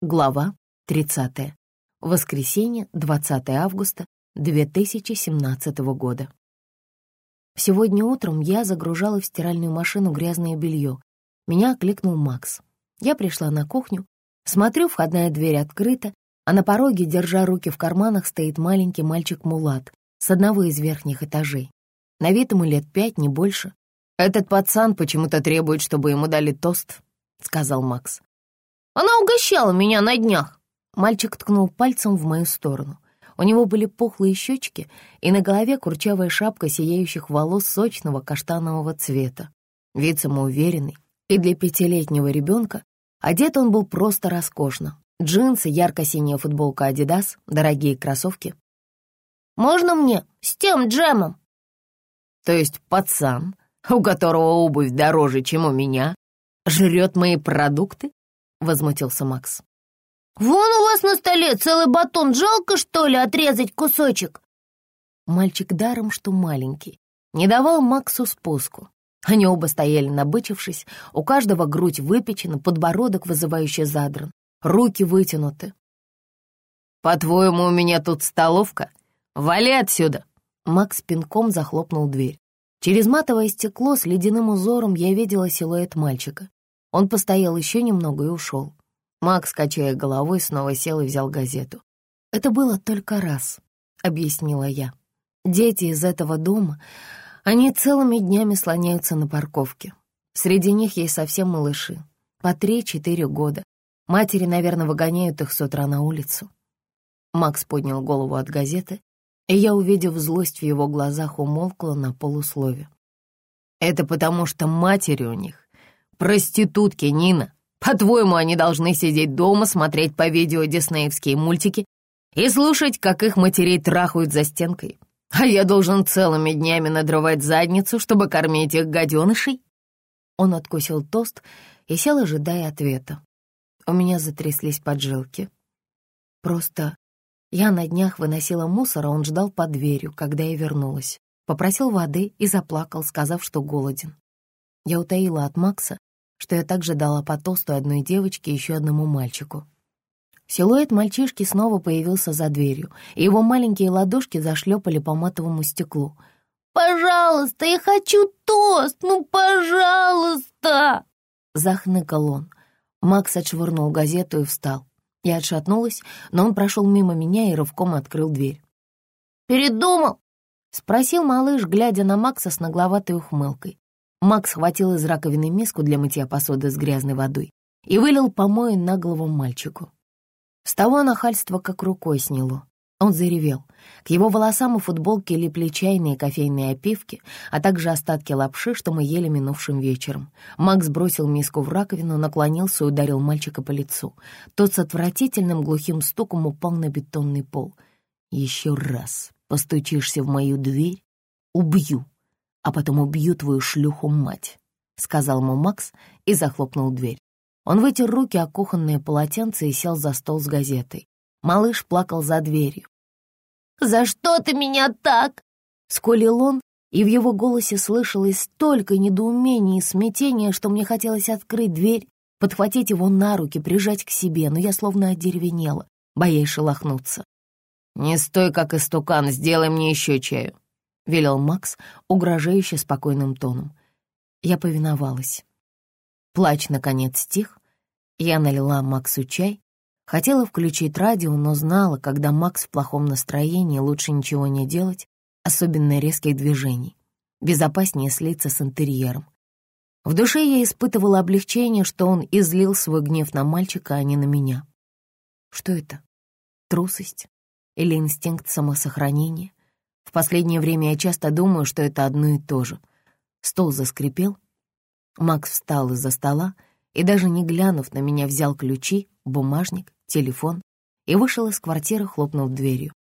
Глава 30. Воскресенье, 20 августа 2017 года. Сегодня утром я загружала в стиральную машину грязное белье. Меня окликнул Макс. Я пришла на кухню, смотрю, входная дверь открыта, а на пороге, держа руки в карманах, стоит маленький мальчик-мулат с одного из верхних этажей. На вид ему лет пять, не больше. «Этот пацан почему-то требует, чтобы ему дали тост», — сказал Макс. «Она угощала меня на днях!» Мальчик ткнул пальцем в мою сторону. У него были пухлые щечки и на голове курчавая шапка сияющих волос сочного каштанового цвета. Вид самоуверенный, и для пятилетнего ребенка одет он был просто роскошно. Джинсы, ярко-синяя футболка «Адидас», дорогие кроссовки. «Можно мне с тем джемом?» То есть пацан, у которого обувь дороже, чем у меня, жрет мои продукты? Возмутился Макс. «Вон у вас на столе целый батон, жалко, что ли, отрезать кусочек?» Мальчик даром, что маленький, не давал Максу спуску. Они оба стояли набычившись, у каждого грудь выпечена, подбородок вызывающе задран, руки вытянуты. «По-твоему, у меня тут столовка? Вали отсюда!» Макс пинком захлопнул дверь. Через матовое стекло с ледяным узором я видела силуэт мальчика. Он постоял еще немного и ушел. Макс, качая головой, снова сел и взял газету. «Это было только раз», — объяснила я. «Дети из этого дома, они целыми днями слоняются на парковке. Среди них есть совсем малыши, по три-четыре года. Матери, наверное, выгоняют их с утра на улицу». Макс поднял голову от газеты и я, увидев злость в его глазах, умолкла на полуслове. «Это потому, что матери у них проститутки, Нина. По-твоему, они должны сидеть дома, смотреть по видео диснеевские мультики и слушать, как их матерей трахают за стенкой? А я должен целыми днями надрывать задницу, чтобы кормить их гаденышей?» Он откусил тост и сел, ожидая ответа. У меня затряслись поджилки. Просто я на днях выносила мусор, а он ждал под дверью, когда я вернулась. Попросил воды и заплакал, сказав, что голоден. Я утаила от Макса, что я также дала по тосту одной девочке и еще одному мальчику. Силуэт мальчишки снова появился за дверью, и его маленькие ладошки зашлепали по матовому стеклу. «Пожалуйста, я хочу тост! Ну, пожалуйста!» Захныкал он. Макс отшвырнул газету и встал. Я отшатнулась, но он прошел мимо меня и рывком открыл дверь. «Передумал?» — спросил малыш, глядя на Макса с нагловатой ухмылкой. Макс схватил из раковины миску для мытья посуды с грязной водой и вылил помои на голову мальчику. С того нахальства как рукой сняло. Он заревел. К его волосам и футболке липли чайные кофейные опивки, а также остатки лапши, что мы ели минувшим вечером. Макс бросил миску в раковину, наклонился и ударил мальчика по лицу. Тот с отвратительным глухим стуком упал на бетонный пол. «Еще раз постучишься в мою дверь — убью, а потом убью твою шлюху-мать», — сказал ему Макс и захлопнул дверь. Он вытер руки о кухонное полотенце и сел за стол с газетой. Малыш плакал за дверью. «За что ты меня так?» — скулил он, и в его голосе слышалось столько недоумения и смятения, что мне хотелось открыть дверь, подхватить его на руки, прижать к себе, но я словно одеревенела, боясь шелохнуться. «Не стой, как истукан, сделай мне еще чаю», — велел Макс, угрожающе спокойным тоном. Я повиновалась. Плач, наконец, стих. Я налила Максу чай, Хотела включить радио, но знала, когда Макс в плохом настроении, лучше ничего не делать, особенно резких движений. Безопаснее слиться с интерьером. В душе я испытывала облегчение, что он излил свой гнев на мальчика, а не на меня. Что это? Трусость? Или инстинкт самосохранения? В последнее время я часто думаю, что это одно и то же. Стол заскрипел. Макс встал из-за стола и, даже не глянув на меня, взял ключи, бумажник телефон и вышел из квартиры, хлопнув дверью.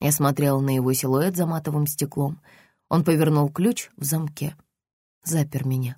Я смотрела на его силуэт за матовым стеклом. Он повернул ключ в замке, запер меня.